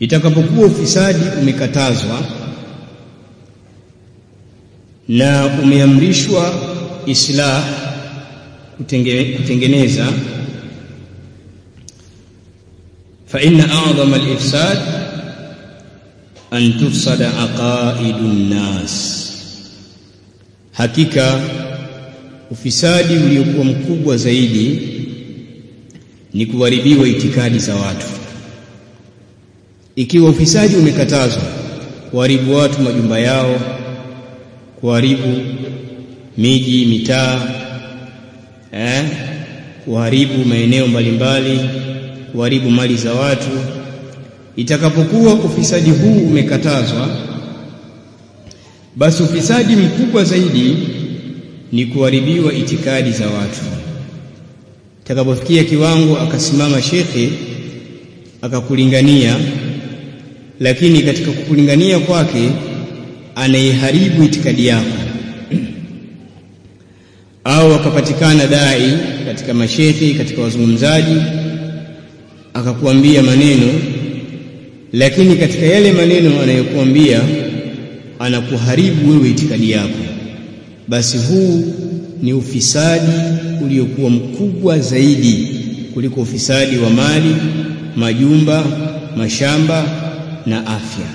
itakapokuwa ufisadi umekatazwa na umeamrishwa islah kutenge, kutengeneza fa inna a'dhama al-ifsad an tufsada aqaidu nnas hakika ufisadi uliokuwa mkubwa zaidi ni kuharibiwa itikadi za watu ikiwa ufisadi umekatazwa kuharibu watu majumba yao kuharibu miji mitaa eh kuharibu maeneo mbalimbali kuharibu mali za watu itakapokuwa ufisadi huu umekatazwa basi ufisadi mkubwa zaidi ni kuharibiwa itikadi za watu. Itakapofikia kiwango akasimama shekhe akakulingania lakini katika kukulingania kwake anaiharibu itikadi yako. Au akapatikana dai katika mashehe, katika wazungumzaji akakuambia maneno lakini katika yale maneno anayokuambia anakuharibu wewe itikadi yako. Basi huu ni ufisadi uliokuwa mkubwa zaidi kuliko ufisadi wa mali majumba mashamba na afya.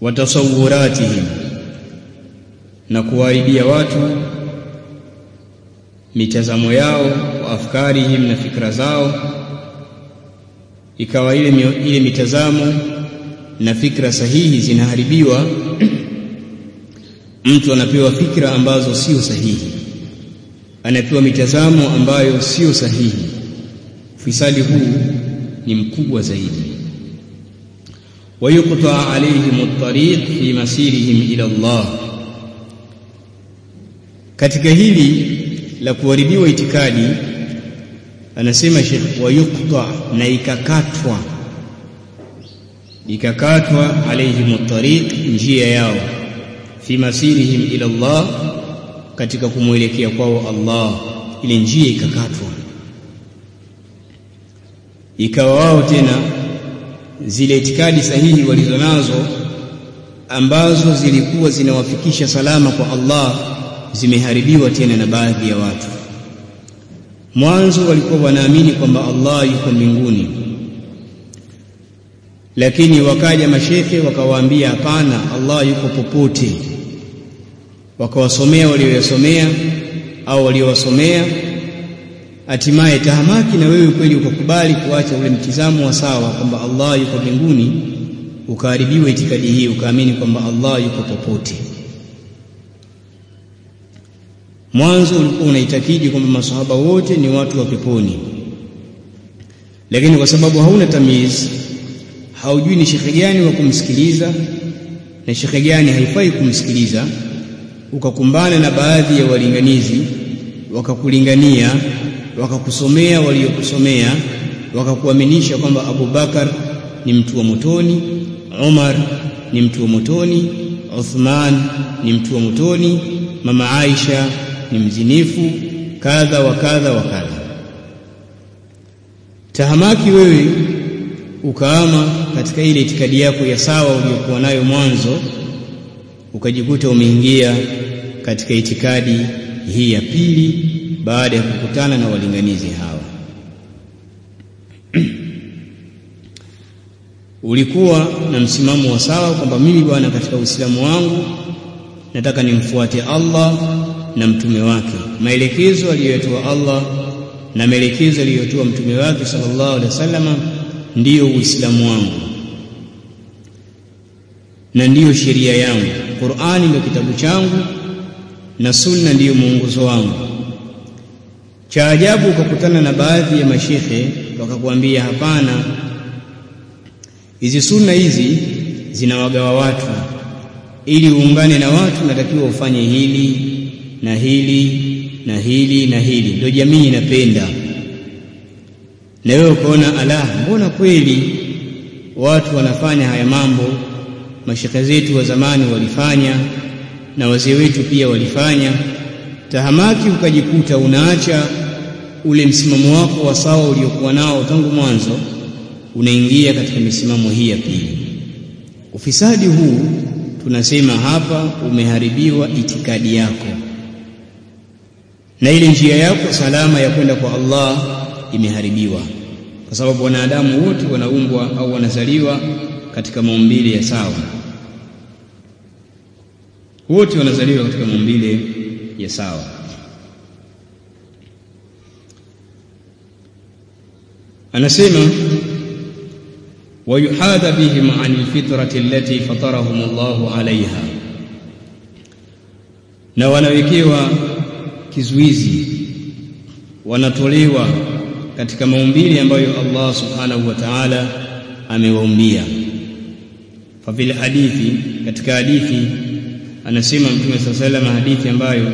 Watasawuratihim na kuwaibia watu mitazamo yao wa afkarihim na fikra zao. Ikawa ile ile mitazamo na fikra sahihi zinaharibiwa mtu anapewa fikra ambazo sio sahihi. Anapewa mitazamo ambayo sio sahihi. Ufisadi huu ni mkubwa zaidi. Wayukta alaihim tariq fi masirihim ila Allah. Katika hili la kuharibiwa itikadi, anasema Sheikh, wayukta, na ikakatwa, ikakatwa alaihim tariq, njia yao, fi masirihim ila Allah, katika kumwelekea kwao Allah, ile njia ikakatwa ikawa wao tena zile itikadi sahihi walizonazo ambazo zilikuwa zinawafikisha salama kwa Allah zimeharibiwa tena na baadhi ya watu. Mwanzo walikuwa wanaamini kwamba Allah yuko mbinguni. Lakini wakaja mashekhe wakawaambia hapana Allah yuko popote. Wakawasomea walioyasomea au waliowasomea hatimaye tahamaki na wewe kweli ukakubali kuacha ule mtizamo wa sawa kwamba Allah yuko mbinguni ukaharibiwa itikadi hii ukaamini kwamba Allah yuko popote. Mwanzo ulikuwa unaitakidi kwamba masahaba wote ni watu wa peponi. Lakini kwa sababu hauna tamiz haujui ni shekhe gani wa kumsikiliza na shekhe gani haifai kumsikiliza ukakumbana na baadhi ya walinganizi wakakulingania wakakusomea waliokusomea wakakuaminisha kwamba Abu Bakar ni mtu wa motoni Umar ni mtu wa motoni Uthman ni mtu wa motoni mama Aisha ni mzinifu kadha wa kadha wa kadha. Tahamaki wewe ukaama katika ile itikadi yako ya sawa uliyokuwa nayo mwanzo ukajikuta umeingia katika itikadi hii ya pili baada ya kukutana na walinganizi hawa. Ulikuwa na msimamo wa sawa kwamba mimi bwana katika Uislamu wangu nataka nimfuate Allah na mtume wake. Maelekezo aliyotoa Allah na maelekezo aliyotoa mtume wake sallallahu alaihi wasallam ndiyo Uislamu wangu. Na ndiyo sheria yangu. Qur'ani ndio kitabu changu na sunna ndiyo mwongozo wangu. Cha ajabu ukakutana na baadhi ya mashekhe wakakwambia hapana hizi sunna hizi zinawagawa watu. Ili uungane na watu natakiwa ufanye hili na hili na hili na hili. Ndio jamii inapenda. Na wewe ukaona ala mbona kweli watu wanafanya haya mambo? Mashekhe zetu wa zamani walifanya na wazee wetu pia walifanya. Tahamaki ukajikuta unaacha ule msimamo wako wa sawa uliokuwa nao tangu mwanzo unaingia katika misimamo hii ya pili. Ufisadi huu tunasema hapa umeharibiwa itikadi yako, na ile njia yako salama ya kwenda kwa Allah imeharibiwa, kwa sababu wanadamu wote wanaumbwa au wanazaliwa katika maumbile ya sawa, wote wanazaliwa katika maumbile ya sawa. Anasema wayuhadha bihim an alfitrati allati fatarahum Allahu alaiha, na wanawekewa kizuizi, wanatolewa katika maumbile ambayo Allah subhanahu wa ta'ala amewaumbia. Fa fil hadithi, katika hadithi anasema Mtume saa sallam, hadithi ambayo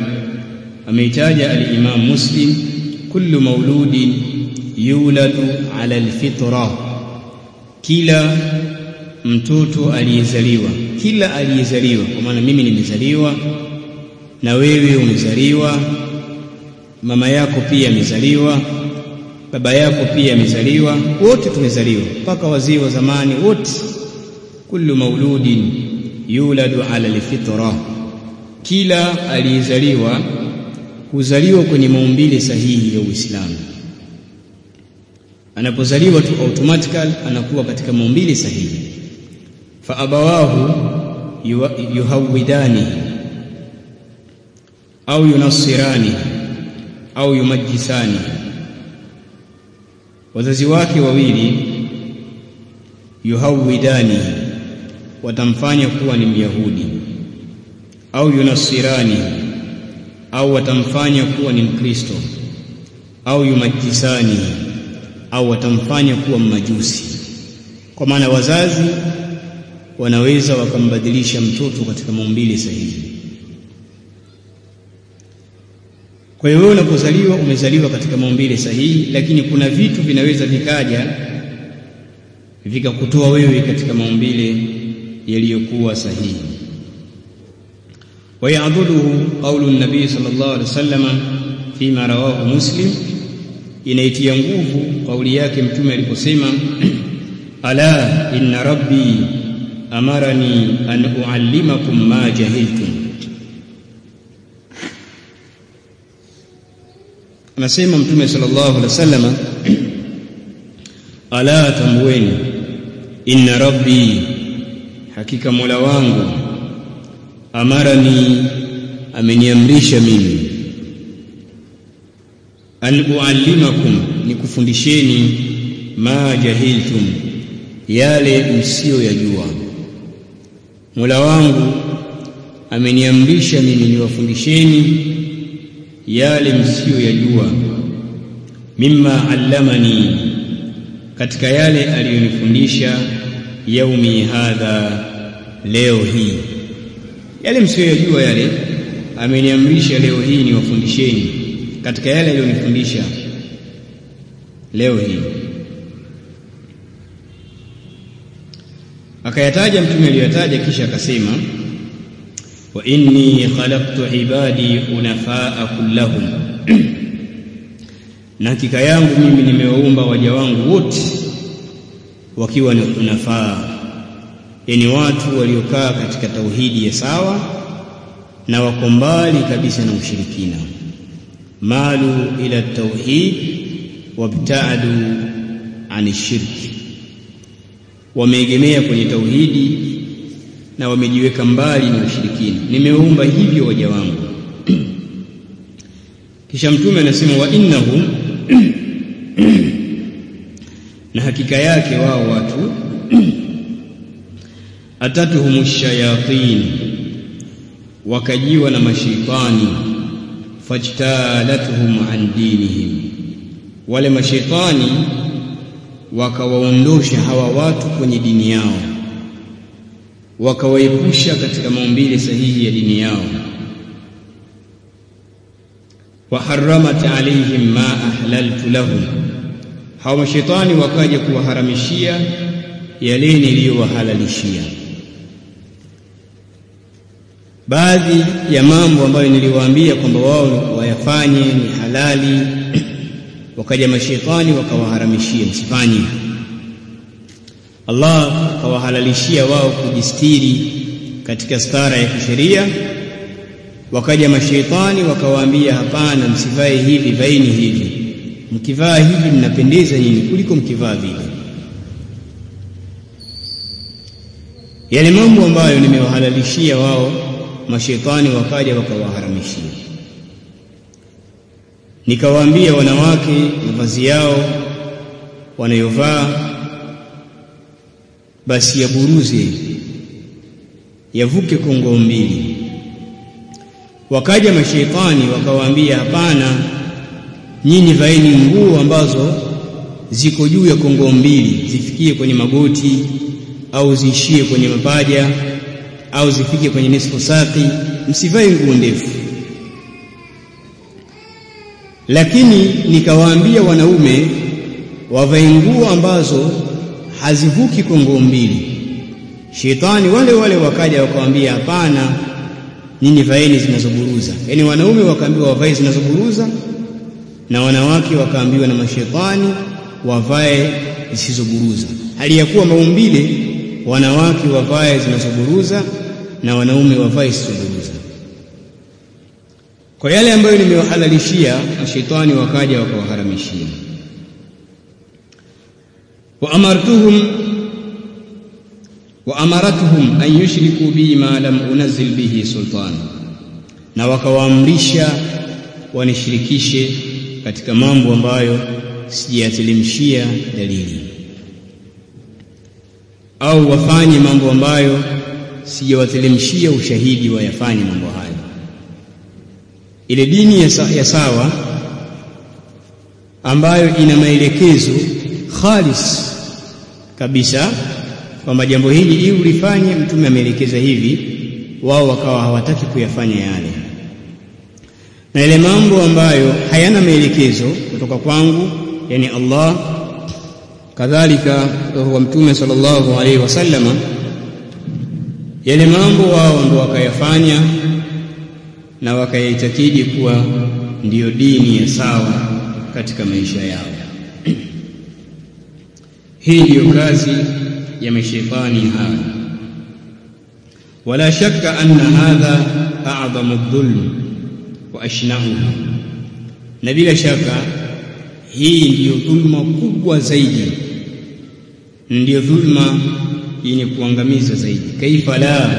ameitaja al-Imam Muslim, kullu mauludin yuladu ala alfitra, kila mtoto aliyezaliwa, kila aliyezaliwa, kwa maana mimi nimezaliwa na wewe umezaliwa, mama yako pia amezaliwa, baba yako pia amezaliwa, wote tumezaliwa, mpaka wazee wa zamani wote. Kullu mauludin yuladu ala alfitra, kila aliyezaliwa huzaliwa kwenye maumbile sahihi ya Uislamu. Anapozaliwa tu automatically anakuwa katika maumbile sahihi. fa abawahu yuhawidani au yunasirani au yumajisani, wazazi wake wawili yuhawidani, watamfanya kuwa ni Myahudi, au yunasirani au watamfanya kuwa ni Mkristo, au yumajisani au watamfanya kuwa mmajusi. Kwa maana wazazi wanaweza wakambadilisha mtoto katika maumbile sahihi. Kwa hiyo wewe unapozaliwa umezaliwa katika maumbile sahihi, lakini kuna vitu vinaweza vikaja vikakutoa wewe katika maumbile yaliyokuwa sahihi. wa ya'dhuduhu qawlu an-nabii sallallahu alaihi wasallam fima rawahu Muslim inaitia nguvu kauli yake Mtume aliposema ala inna rabbi amarani an uallimakum ma jahiltum. Anasema Mtume sallallahu alaihi wasallam, ala tambueni, inna rabbi, hakika mola wangu, amarani, ameniamrisha mimi an uallimakum, nikufundisheni ma jahiltum, yale msiyoyajua. Mola wangu ameniamrisha mimi niwafundisheni yale msiyoyajua. Mimma allamani, katika yale aliyonifundisha. Yaumi hadha, leo hii, yale msiyoyajua yale ameniamrisha leo hii niwafundisheni katika yale aliyonifundisha leo hii. Akayataja Mtume aliyoyataja, kisha akasema wa inni khalaqtu ibadi unafaa kullahum, na hakika yangu mimi nimewaumba waja wangu wote wakiwa ni hunafaa, yani watu waliokaa katika tauhidi ya sawa na wako mbali kabisa na ushirikina malu ila tauhid wabtaadu ani shirki, wameegemea kwenye tauhidi na wamejiweka mbali na ushirikina. Nimeumba hivyo waja wangu. Kisha Mtume anasema wa innahum na hakika yake wao watu atatuhum shayatin, wakajiwa na mashaitani Fajtalathum an dinihim, wale mashaitani wakawaondosha hawa watu kwenye dini yao, wakawaepusha katika maumbile sahihi ya dini yao. wa haramat alaihim ma ahlaltu lahum, hawa mashaitani wakaja kuwaharamishia yale niliyowahalalishia. Baadhi ya mambo ambayo niliwaambia kwamba wao wayafanye ni halali. Wakaja mashaitani wakawaharamishia msifanye. Allah akawahalalishia wao kujistiri katika stara ya kisheria. Wakaja mashaitani wakawaambia hapana msivae hivi vaini hivi. Mkivaa hivi mnapendeza nyinyi kuliko mkivaa vile. Yale mambo ambayo nimewahalalishia wao mashaitani wakaja wakawaharamishia. Nikawaambia wanawake mavazi yao wanayovaa basi yaburuze yavuke kongo mbili. Wakaja mashaitani wakawaambia hapana nyinyi vaeni nguo ambazo ziko juu ya kongo mbili zifikie kwenye magoti au ziishie kwenye mapaja au zifike kwenye nisfu saqi msivae nguo ndefu. Lakini nikawaambia wanaume wavae nguo ambazo hazivuki kongo mbili. Shetani wale wale wakaja wakawaambia hapana nyinyi vaeni zinazoburuza. Yani wanaume wakaambiwa wavae zinazoburuza na wanawake wakaambiwa na mashetani wavae zisizoburuza. Hali ya kuwa maumbile wanawake wavae zinazoburuza na wanaume wavae zisizoburuza. Kwa yale ambayo nimewahalalishia mashaitani wakaja wakawaharamishia. Wa amartuhum wa amaratuhum an yushriku bi ma lam unazil bihi sultan. Na wakawaamrisha wanishirikishe katika mambo ambayo sijayatilimshia dalili au wafanye mambo ambayo sijawatelemshia ushahidi wayafanye mambo hayo. Ile dini ya, sa, ya sawa ambayo ina maelekezo khalis kabisa kwamba jambo hili ili ulifanye mtume ameelekeza hivi wao wakawa hawataki kuyafanya yale. Na ile mambo ambayo hayana maelekezo kutoka kwangu yani Allah kadhalika wa mtume sallallahu alaihi wasallama yale mambo wao ndo wakayafanya na wakayaitakidi kuwa ndiyo dini ya sawa katika maisha yao. Hii ndiyo kazi ya mashaitani haya wala shakka anna hadha a'dhamu adh-dhulm wa ashnahu. Na bila shaka hii ndiyo dhulma kubwa zaidi ndiyo dhulma yenye kuangamiza zaidi. Kaifa la?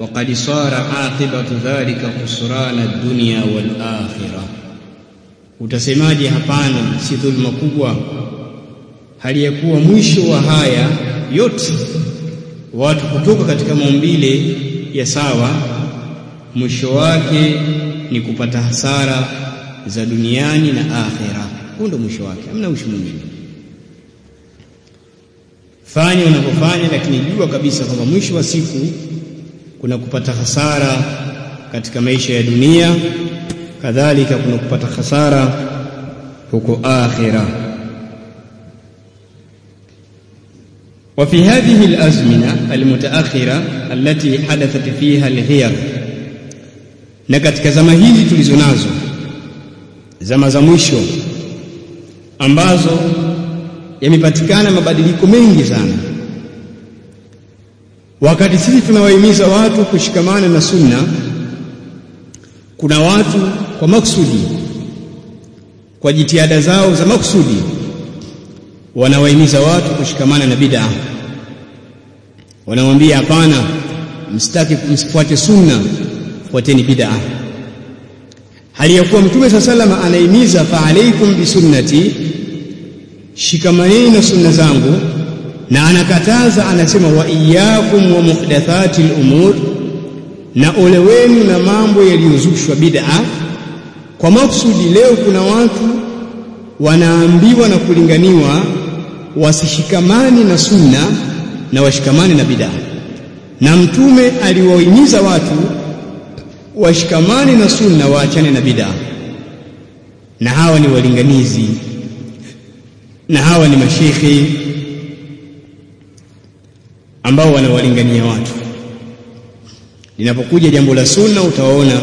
Waqad sara aqibatu dhalika khusrana dunya wal akhirah, utasemaje? Hapana, si dhulma kubwa, hali ya kuwa mwisho wa haya yote watu kutoka katika maumbile ya sawa, mwisho wake ni kupata hasara za duniani na akhirah. Huu ndo mwisho wake, hamna mwisho mwingine fanya unavyofanya, lakini jua kabisa kwamba mwisho wa siku kuna kupata hasara katika maisha ya dunia, kadhalika kuna kupata hasara huko akhira. wa fi hadhihi alazmina almutaakhira allati hadathat fiha alghiyar, na katika zama hizi tulizo nazo, zama za mwisho ambazo yamepatikana mabadiliko mengi sana. Wakati sisi tunawahimiza watu kushikamana na sunna kuna watu kwa maksudi kwa jitihada zao za maksudi wanawahimiza watu kushikamana na bid'a. Wanamwambia hapana msitaki msifuate sunna fuateni bid'a. Hali ya kuwa mtume saa salama anahimiza fa alaikum bisunnati shikamaneni na sunna zangu na anakataza anasema wa iyyakum wa muhdathati al-umur na ole wenu na mambo yaliyozushwa bid'a. Kwa maksudi leo kuna watu wanaambiwa na kulinganiwa wasishikamani na sunna na washikamani na bid'a. Na mtume aliwahimiza watu washikamani na sunna waachane na bid'a. Na hawa ni walinganizi na hawa ni mashekhi ambao wanawalingania watu. Linapokuja jambo la sunna utawaona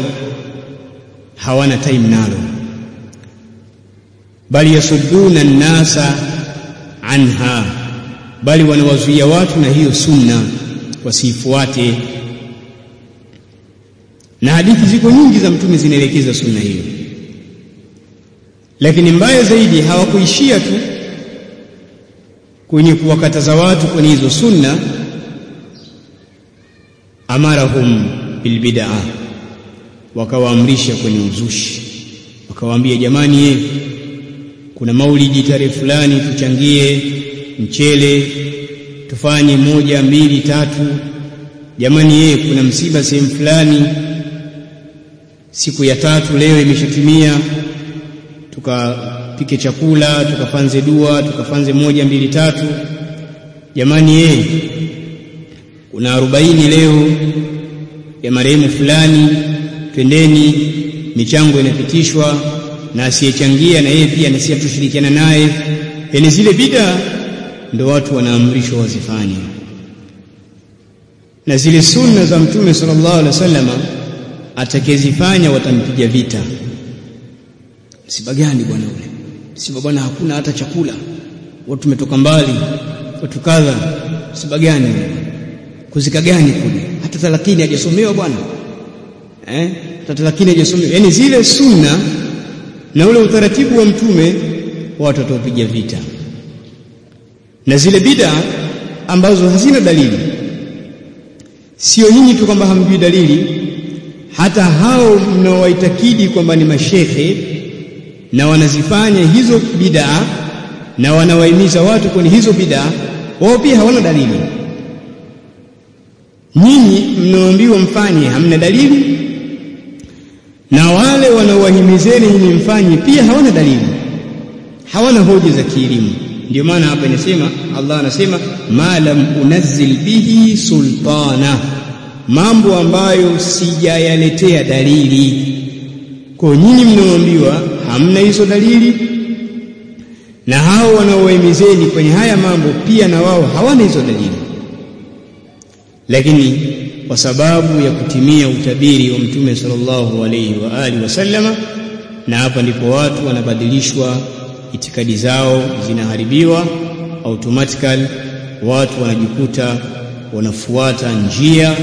hawana time nalo. Bali yasudduna nnasa anha bali wanawazuia watu na hiyo sunna wasiifuate. Na hadithi ziko nyingi za mtume zinaelekeza sunna hiyo. Lakini mbaya zaidi hawakuishia tu kwenye kuwakataza watu kwenye hizo sunna amarahum bilbid'a wakawaamrisha kwenye uzushi. Wakawaambia jamani ye, kuna maulidi tarehe fulani tuchangie mchele tufanye moja mbili tatu. Jamani ye, kuna msiba sehemu fulani siku ya tatu leo imeshatimia tukapike chakula tukafanze dua tukafanze moja mbili tatu. Jamani ye, kuna arobaini leo ya marehemu fulani. Twendeni michango inapitishwa na asiyechangia na yeye pia nasi tushirikiana naye. Yani zile bida ndo watu wanaamrishwa wazifanye. Na zile sunna za mtume sallallahu alaihi wasallam atakayezifanya watampiga vita. Msiba gani bwana ule msiba bwana hakuna hata chakula. Watu tumetoka mbali watu kadha. Msiba gani? Kuzika gani kule? Hata 30 hajasomewa bwana. Eh? Hata 30 hajasomewa. Yani zile sunna na ule utaratibu wa mtume watu watapiga vita. Na zile bid'a ambazo hazina dalili. Sio nyinyi tu kwamba hamjui dalili hata hao mnaowaitakidi kwamba ni mashehe na wanazifanya hizo bid'a na wanawahimiza watu kwenye hizo bid'a wao pia hawana dalili. Nyinyi mnaoambiwa mfanye hamna dalili. Na wale wanaowahimizeni nyinyi mfanye pia hawana dalili. Hawana hoja za kielimu. Ndio maana hapa inasema Allah anasema ma lam unazzil bihi sultana. Mambo ambayo sijayaletea dalili. Kwa nyinyi mnaoambiwa hamna hizo dalili. Na hao wanaowahimizeni kwenye haya mambo pia na wao hawana hizo dalili. Lakini kwa sababu ya kutimia utabiri wa mtume sallallahu alayhi wa alihi wasallama na hapa ndipo watu wanabadilishwa itikadi zao zinaharibiwa automatically watu wanajikuta wanafuata njia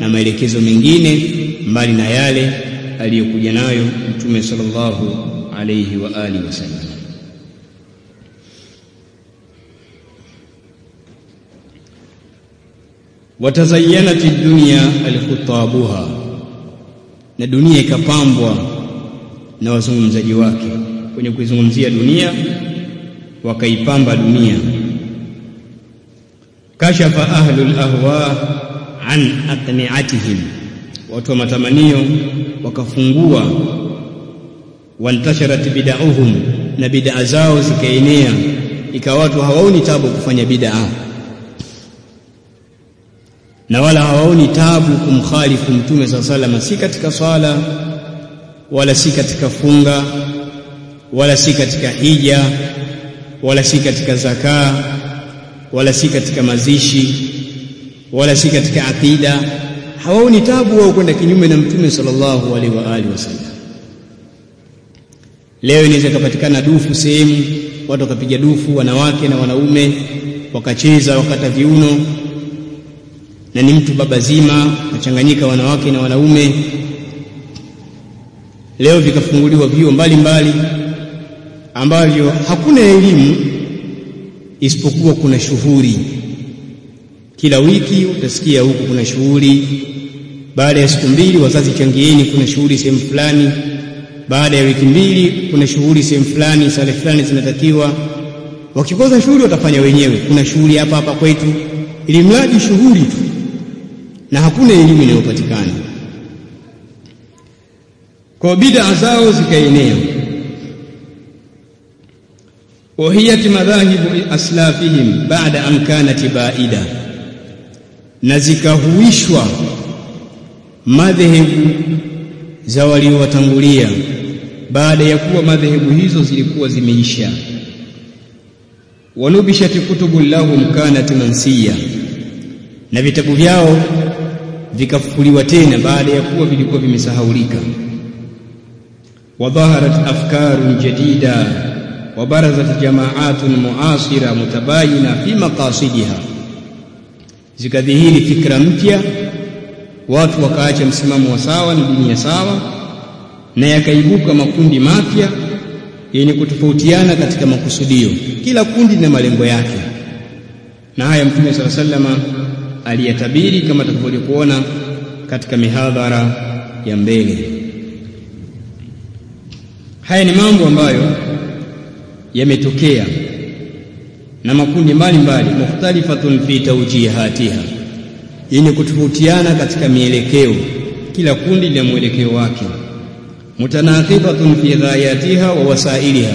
na maelekezo mengine mbali na yale aliyokuja nayo mtume sallallahu alayhi wa alihi wasallam watazayyanat dunya alkhutabuha na dunia ikapambwa na wazungumzaji wake. Kwenye kuizungumzia dunia wakaipamba dunia. Kashafa ahlul ahwa an aqni'atihim watu wa matamanio wakafungua wantasharat bid'ahum na bid'a zao zikaenea ikawa watu hawaoni tabu kufanya bid'a. Na wala hawaoni tabu kumkhalifu mtume saa salama si katika swala wala si katika funga wala si katika hija wala si katika zakaa wala si katika mazishi wala si katika aqida. Hawaoni tabu wao kwenda kinyume na mtume sallallahu alaihi wa alihi wasallam leo inaweza kupatikana dufu sehemu watu wakapiga dufu wanawake na wanaume wakacheza wakata viuno. Na ni mtu baba zima wachanganyika wanawake na wanaume. Leo vikafunguliwa vyuo mbalimbali ambavyo hakuna elimu isipokuwa kuna shughuli. Kila wiki utasikia huku kuna shughuli. Baada ya siku mbili wazazi changieni kuna shughuli sehemu fulani baada ya wiki mbili kuna shughuli sehemu fulani sare fulani zinatakiwa. Wakikosa shughuli watafanya wenyewe. Kuna shughuli hapa hapa kwetu. Ili mradi shughuli tu. Na hakuna elimu inayopatikana. Kwa bid'a zao zikaenea. Wahiyat madhahibu aslafihim baada an kanat baida na zikahuishwa madhehebu za waliowatangulia baada ya kuwa madhehebu hizo zilikuwa zimeisha. Wanubishat kutubu lahum kanat mansiya. Na vitabu vyao vikafukuliwa tena baada ya kuwa vilikuwa vimesahaulika. Wadhaharat afkarun jadida wabarazat jamaatun muasira mutabayina fi maqasidiha. Zikadhihiri fikra mpya watu wakaacha msimamo wa sawa na dunia sawa na yakaibuka makundi mapya yenye kutofautiana katika makusudio. Kila kundi lina malengo yake. Na haya mtume sala sallama aliyatabiri kama tutakavyokuona kuona katika mihadhara ya mbele. Haya ni mambo ambayo yametokea na makundi mbalimbali mukhtalifatun fi tawjihatiha yenye kutofautiana katika mielekeo. Kila kundi lina mwelekeo wake mutanaqibatun fi ghayatiha wa wasailiha.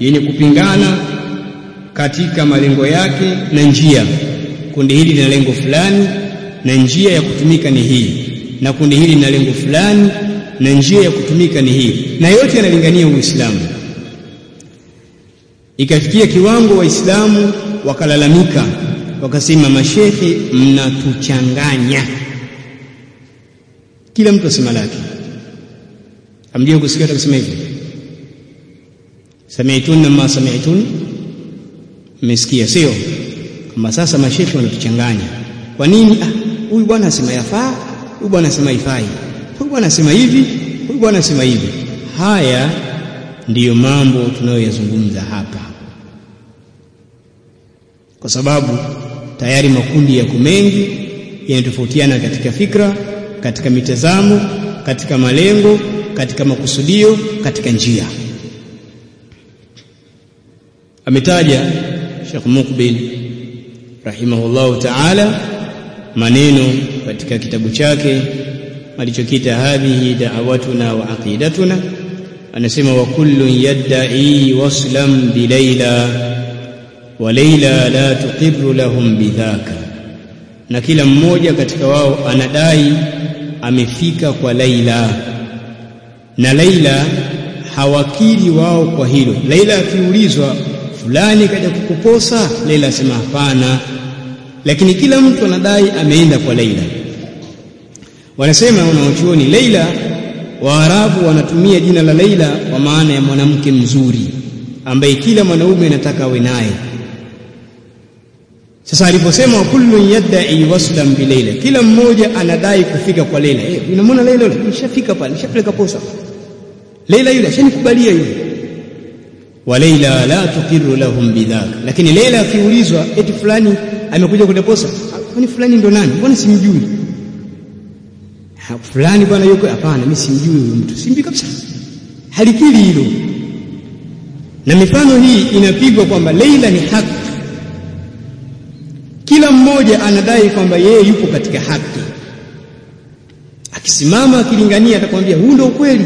Yenye kupingana katika malengo yake na njia. Kundi hili lina lengo fulani na njia ya kutumika ni hii. Na kundi hili lina lengo fulani na njia ya kutumika ni hii. Na yote yanalingania uislamu. Ikafikia kiwango waislamu wakalalamika wakasema mashekhe mnatuchanganya. Kila mtu asema lake amjia kusikia atakusema hivyo sami'tun ma sami'tun mmesikia sio? Kama sasa mashekhe wanatuchanganya. Kwa nini? Ah huyu bwana asema yafaa huyu bwana asema ifai huyu bwana asema hivi huyu bwana asema hivi. Haya ndiyo mambo tunayoyazungumza hapa. Kwa sababu tayari makundi yako mengi yanatofautiana katika fikra katika mitazamo katika malengo katika makusudio katika njia. Ametaja Sheikh Mukbil rahimahullahu ta'ala maneno katika kitabu chake alichokita hadhihi da'awatuna wa aqidatuna. Anasema wa kullun yadda'i waslam bi Laila wa Laila la tuqirru lahum bidhaka. Na kila mmoja katika wao anadai amefika kwa Laila na Laila hawakiri wao kwa hilo. Laila akiulizwa fulani kaja kukuposa? Laila asema hapana. Lakini kila mtu anadai ameenda kwa Laila. Wanasema wanaochuoni Laila Waarabu wanatumia jina la Laila kwa maana ya mwanamke mzuri ambaye kila mwanaume anataka awe naye sasa aliposema kullun yadda'i waslan bi Laila kila mmoja anadai kufika kwa Laila eh unamwona Laila yule? Nishafika pale nishapeleka posa. Leila yule ashanikubalia yule. Wa leila la tukiru lahum bidhaka lakini leila akiulizwa eti fulani amekuja kudeposa kwani fulani ndo nani? Mbona simjui? Fulani bwana yuko hapana mimi simjui huyo mtu. Simjui kabisa. Halikili hilo. Na mifano hii inapigwa kwamba leila ni haki mmoja anadai kwamba yeye yupo katika haki. Akisimama akilingania atakwambia huu ndio ukweli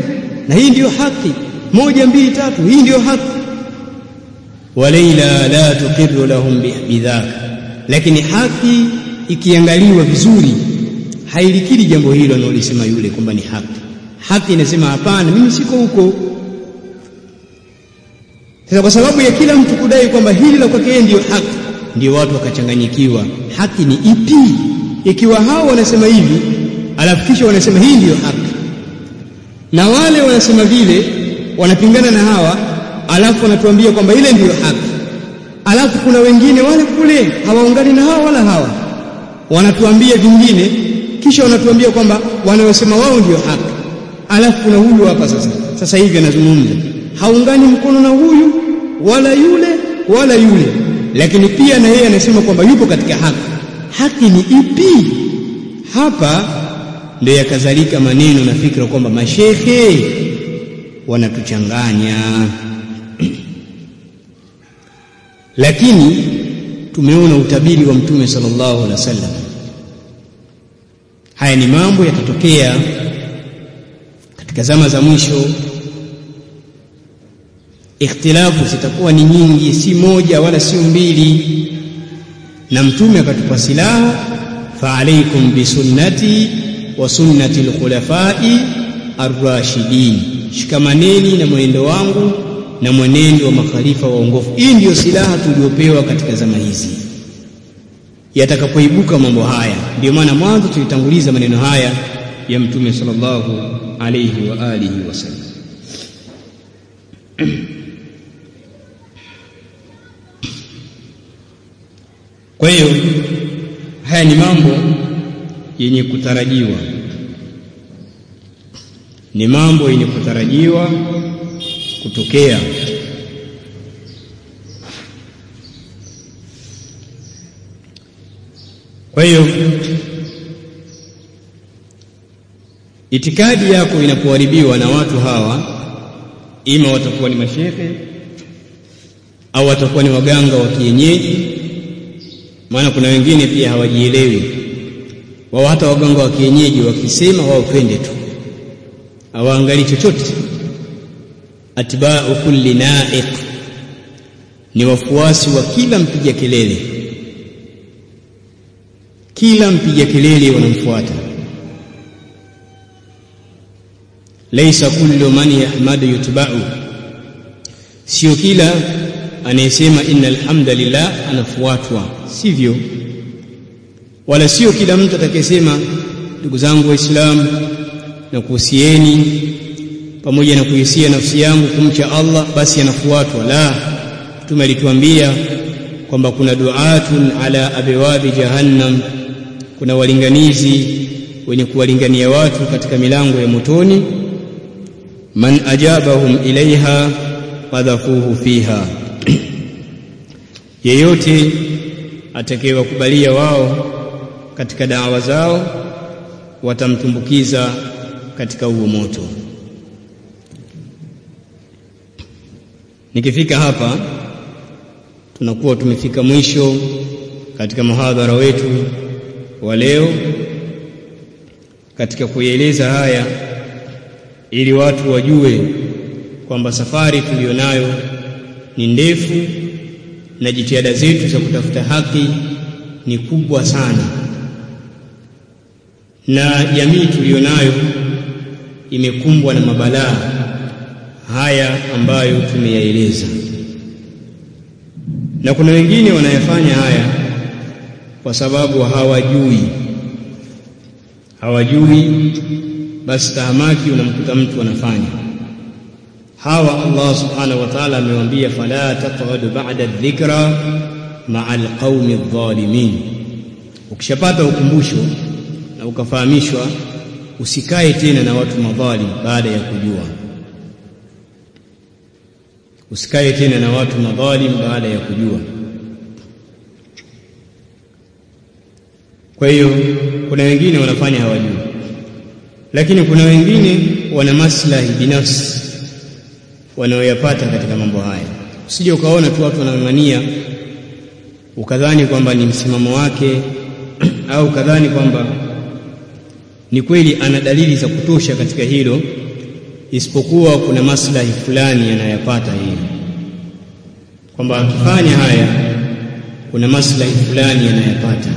na hii ndiyo haki. Moja mbili tatu hii ndiyo haki. Walaila la tukiru lahum bidhaka. Lakini haki ikiangaliwa vizuri hailikili jambo hilo analolisema yule kwamba ni haki. Haki inasema hapana mimi siko huko. Sasa kwa sababu ya kila mtu kudai kwamba hili la kwake ndiyo haki ndio watu wakachanganyikiwa. Haki ni ipi? Ikiwa hao wanasema hivi alafu kisha wanasema hii ndiyo haki. Na wale wanasema vile wanapingana na hawa alafu wanatuambia kwamba ile ndiyo haki. Alafu kuna wengine wale kule hawaungani na hawa wala hawa. Wanatuambia vingine kisha wanatuambia kwamba wanayosema wao ndiyo haki. Alafu kuna huyu hapa sasa. Sasa hivi anazungumza. Haungani mkono na huyu wala yule wala yule lakini pia na yeye anasema kwamba yupo katika haki. Haki ni ipi? Hapa ndio yakazalika maneno na fikra kwamba mashehe wanatuchanganya. Lakini tumeona utabiri wa mtume sallallahu alaihi wasallam. Haya ni mambo yatatokea katika zama za mwisho ikhtilafu zitakuwa ni nyingi si moja wala si mbili. Na mtume akatupa silaha fa alaikum bisunnati wa sunnati alkhulafai arrashidin. Shikamaneni na mwenendo wangu na mwenendo wa makhalifa waongofu hii ndiyo silaha tuliopewa katika zama hizi. Yatakapoibuka mambo haya Ndiyo maana mwanzo tulitanguliza maneno haya ya mtume sallallahu alayhi wa alihi wasallam kwa hiyo haya ni mambo yenye kutarajiwa. Ni mambo yenye kutarajiwa kutokea. Kwa hiyo itikadi yako inapoharibiwa na watu hawa ima watakuwa ni mashehe au watakuwa ni waganga wa kienyeji maana kuna wengine pia hawajielewi. Wao hata waganga wa kienyeji wakisema wao twende tu. Hawaangalii chochote. Atba'u kulli na'iq. Ni wafuasi wa kila mpiga kelele. Kila mpiga kelele wanamfuata. Laysa kullu man yahmadu yutba'u sio kila anayesema innal hamdalillah anafuatwa. Sivyo? Wala sio kila mtu atakayesema ndugu zangu waislamu na kuhusieni pamoja na kuhisia nafsi yangu kumcha Allah basi anafuatwa. La mtume alituambia kwamba kuna duatun ala abwabi jahannam kuna walinganizi wenye kuwalingania watu katika milango ya motoni. Man ajabahum ilaiha qadhafuhu fiha yeyote atakayewakubalia wao katika dawa zao watamtumbukiza katika huo moto. Nikifika hapa tunakuwa tumefika mwisho katika muhadhara wetu wa leo katika kueleza haya ili watu wajue kwamba safari tuliyonayo ni ndefu na jitihada zetu za kutafuta haki ni kubwa sana. Na jamii tuliyonayo imekumbwa na mabalaa haya ambayo tumeyaeleza na kuna wengine wanayafanya haya kwa sababu hawajui. Hawajui basi tahamaki unamkuta mtu anafanya hawa Allah subhanahu wa ta'ala amewaambia fala taq'ud ba'da dhikra ma'a alqaumi adh-dhalimin. Ukishapata ukumbusho na ukafahamishwa usikae tena na watu madhalim baada ya kujua. Usikae tena na watu madhalim baada ya kujua. Kwa hiyo kuna wengine wanafanya hawajui. Lakini kuna wengine wana maslahi binafsi wanaoyapata katika mambo haya. Usije ukaona tu watu wanang'ania ukadhani kwamba ni msimamo wake au ukadhani kwamba ni kweli ana dalili za kutosha katika hilo isipokuwa kuna maslahi fulani yanayapata hili kwamba akifanya haya kuna maslahi fulani yanayapata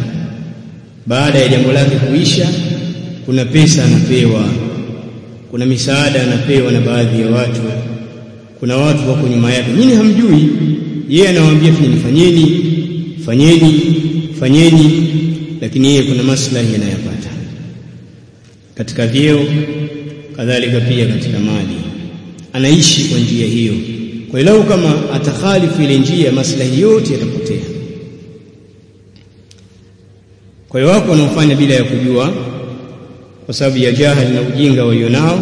baada ya jambo lake kuisha kuna pesa anapewa kuna misaada anapewa na baadhi ya watu kuna watu wako nyuma yake. Nyinyi hamjui. Yeye anawaambia fanyeni fanyeni fanyeni fanyeni. Lakini yeye kuna maslahi yanayapata katika vyeo kadhalika pia katika mali. Anaishi kwa njia hiyo. Kwa hiyo kama atakhalifu ile njia maslahi yote yatapotea. Kwa hiyo wako wanaofanya bila ya kujua kwa sababu ya jahali na ujinga walionao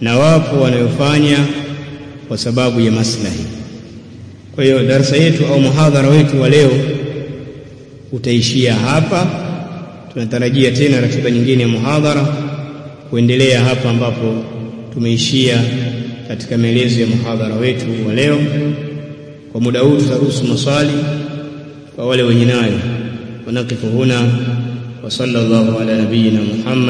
na wapo wanayofanya kwa sababu ya maslahi. Kwa hiyo darasa yetu au muhadhara wetu wa leo utaishia hapa. Tunatarajia tena ratiba nyingine ya muhadhara kuendelea hapa ambapo tumeishia katika maelezo ya muhadhara wetu wa leo. Kwa muda huu tutaruhusu maswali kwa wale wenye nayo. Wanakifu huna wa sallallahu ala nabiyina Muhammad